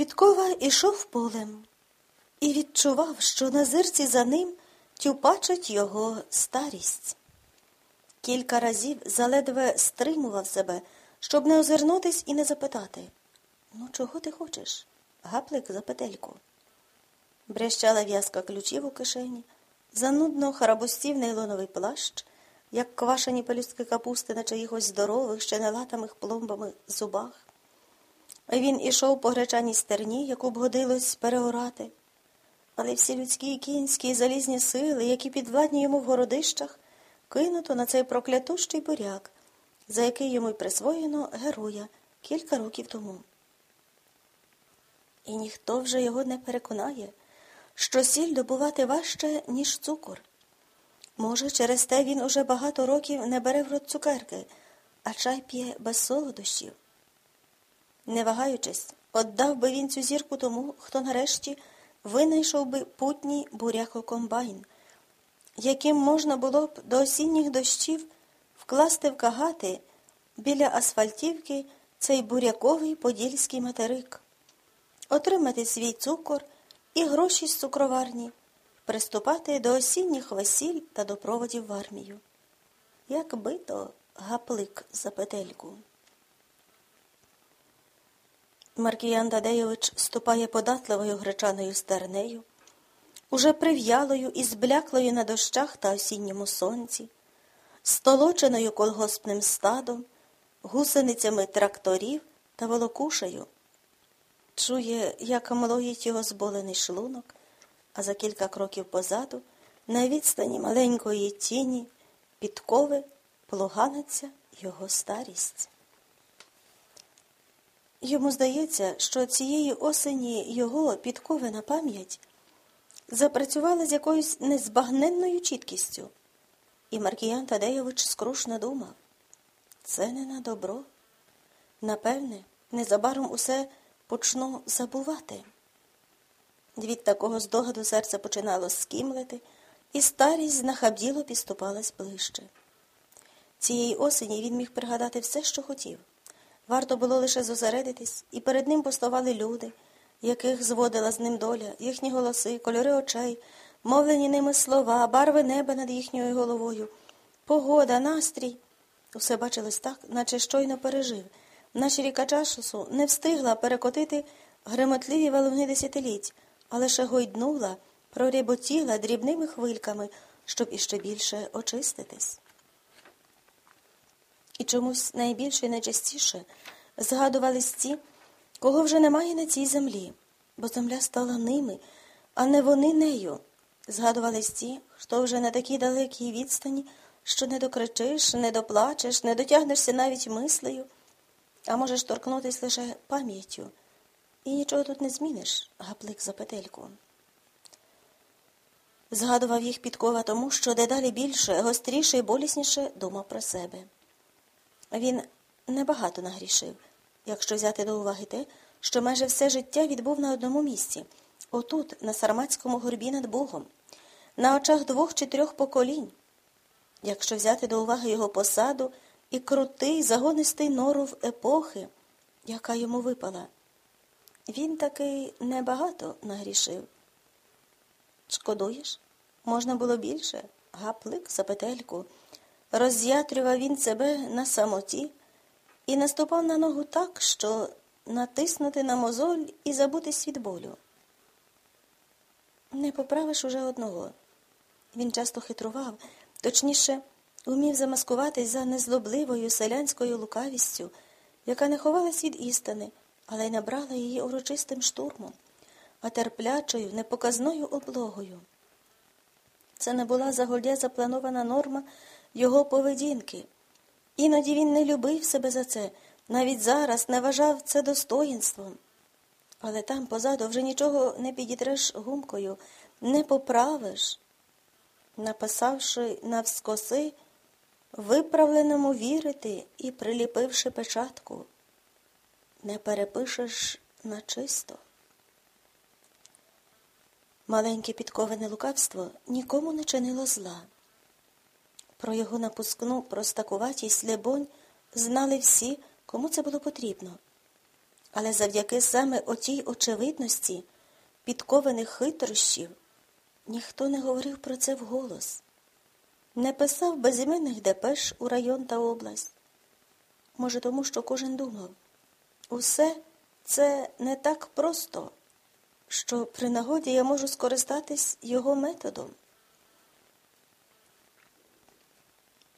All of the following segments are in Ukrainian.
Підкова ішов полем і відчував, що на зирці за ним тюпачить його старість. Кілька разів заледве стримував себе, щоб не озирнутись і не запитати Ну, чого ти хочеш? Гаплик за петельку. Брещала в'язка ключів у кишені, занудно харабустів нейлоновий плащ, як квашені пелюстки капусти на чиїхось здорових, ще не латамих пломбами зубах. Він ішов по гречаній стерні, яку б годилось переорати. Але всі людські, кінські і залізні сили, які підвладні йому в городищах, кинуто на цей проклятущий буряк, за який йому й присвоєно героя кілька років тому. І ніхто вже його не переконає, що сіль добувати важче, ніж цукор. Може, через те він уже багато років не бере в рот цукерки, а чай п'є без солодощів. Не вагаючись, отдав би він цю зірку тому, хто нарешті винайшов би путній бурякокомбайн, яким можна було б до осінніх дощів вкласти в кагати біля асфальтівки цей буряковий подільський материк, отримати свій цукор і гроші з цукроварні, приступати до осінніх весіль та до проводів в армію. Як бито гаплик за петельку. Маркіян Дадейович ступає податливою гречаною стернею, уже прив'ялою і збляклою на дощах та осінньому сонці, столоченою колгоспним стадом, гусеницями тракторів та волокушею. Чує, як млоїть його зболений шлунок, а за кілька кроків позаду, на відстані маленької тіні, підкови плуганиться його старість. Йому здається, що цієї осені його підкована пам'ять запрацювала з якоюсь незбагненною чіткістю, і Маркіян Тадейович скрушно думав це не на добро. Напевне, незабаром усе почну забувати. Від такого здогаду серце починало скімлити, і старість знахабділо підступалась ближче. Цієї осені він міг пригадати все, що хотів. Варто було лише зосередитись, і перед ним поставали люди, яких зводила з ним доля, їхні голоси, кольори очей, мовлені ними слова, барви неба над їхньою головою, погода, настрій. Усе бачилось так, наче щойно пережив. Наша ріка чашусу не встигла перекотити гремотливі валуни десятиліть, а лише гойднула, проріботіла дрібними хвильками, щоб іще більше очиститись. І чомусь найбільше і найчастіше згадувались ті, кого вже немає на цій землі, бо земля стала ними, а не вони нею. Згадувались ті, хто вже на такій далекій відстані, що не докричиш, не доплачеш, не дотягнешся навіть мислею, а можеш торкнутися лише пам'яттю. І нічого тут не зміниш, гаплик за петельку. Згадував їх підкова тому, що дедалі більше, гостріше і болісніше думав про себе. Він небагато нагрішив, якщо взяти до уваги те, що майже все життя відбув на одному місці, отут, на Сарматському горбі над Богом, на очах двох чи трьох поколінь, якщо взяти до уваги його посаду і крутий, загонистий норов епохи, яка йому випала, він таки небагато нагрішив. Шкодуєш? Можна було більше? Гаплик за петельку. Роз'ятрював він себе на самоті і наступав на ногу так, що натиснути на мозоль і забутись від болю. Не поправиш уже одного. Він часто хитрував, точніше, умів замаскуватись за незлобливою селянською лукавістю, яка не ховалась від істини, але й набрала її урочистим штурмом, а терплячою, непоказною облогою. Це не була загодя запланована норма його поведінки. Іноді він не любив себе за це, навіть зараз не вважав це достоїнством. Але там позаду вже нічого не підітреш гумкою, не поправиш, написавши навскоси, виправленому вірити і приліпивши печатку, не перепишеш на чисто. Маленьке підковане лукавство нікому не чинило зла. Про його напускну простакуватість, лебонь, знали всі, кому це було потрібно. Але завдяки саме отій очевидності підкованих хитрощів ніхто не говорив про це вголос, не писав безіменних депеш у район та область. Може, тому що кожен думав, усе це не так просто, що при нагоді я можу скористатись його методом.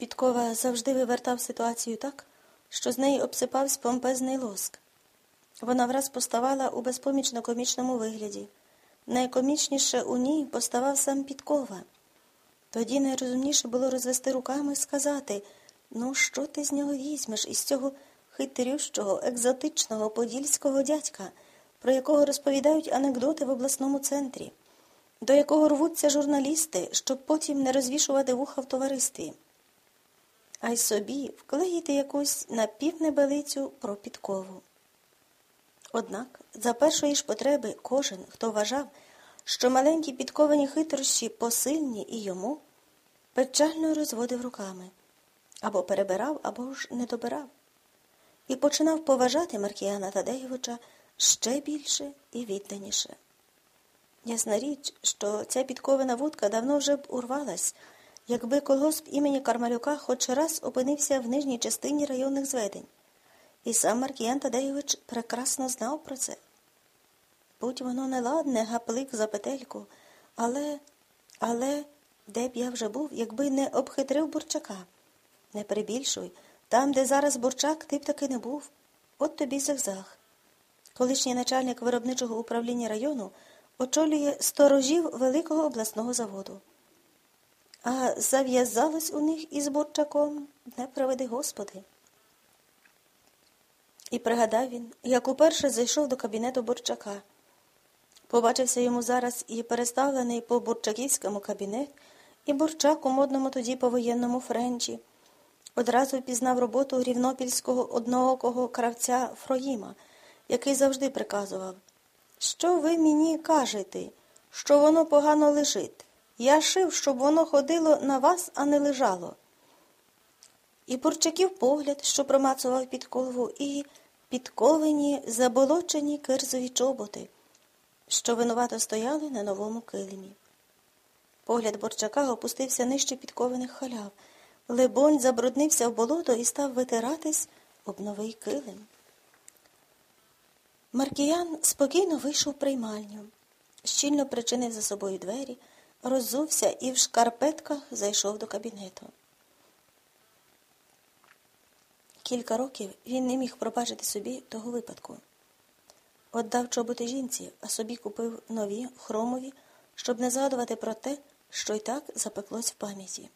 Підкова завжди вивертав ситуацію так, що з неї обсипався помпезний лоск. Вона враз поставала у безпомічно комічному вигляді. Найкомічніше у ній поставав сам Підкова. Тоді найрозумніше було розвести руками і сказати ну, що ти з нього візьмеш із цього хитрющого, екзотичного подільського дядька, про якого розповідають анекдоти в обласному центрі, до якого рвуться журналісти, щоб потім не розвішувати вуха в товаристві а й собі вклеїти якусь напівнебелицю про підкову. Однак за першої ж потреби кожен, хто вважав, що маленькі підковані хитрощі посильні і йому, печально розводив руками або перебирав, або ж не добирав, і починав поважати Маркіяна Тадеєвича ще більше і відданіше. Ясна річ, що ця підкована вудка давно вже б урвалась якби колгосп імені Кармалюка хоч раз опинився в нижній частині районних зведень. І сам Маркіян Тадеєвич прекрасно знав про це. Будь воно неладне, гаплик за петельку, але, але, де б я вже був, якби не обхитрив бурчака. Не перебільшуй, там, де зараз бурчак, ти б таки не був. От тобі зигзаг. Колишній начальник виробничого управління району очолює сторожів Великого обласного заводу. А зав'язалось у них із Борчаком, не проведи Господи. І пригадав він, як уперше зайшов до кабінету Борчака. Побачився йому зараз і переставлений по Бурчаківському кабінет, і Бурчак у модному тоді повоєнному френчі. Одразу впізнав роботу рівнопільського одноокого кравця Фроїма, який завжди приказував Що ви мені кажете, що воно погано лежить? Я шив, щоб воно ходило на вас, а не лежало. І Бурчаків погляд, що промацував підкову, і підковені, заболочені кирзові чоботи, що винувато стояли на новому килимі. Погляд Борчака опустився нижче підкованих халяв. Лебонь забруднився в болото і став витиратись об новий килим. Маркіян спокійно вийшов приймальню, щільно причинив за собою двері роззувся і в шкарпетках зайшов до кабінету. Кілька років він не міг пробачити собі того випадку. Отдав чоботи жінці, а собі купив нові, хромові, щоб не згадувати про те, що й так запеклось в пам'яті.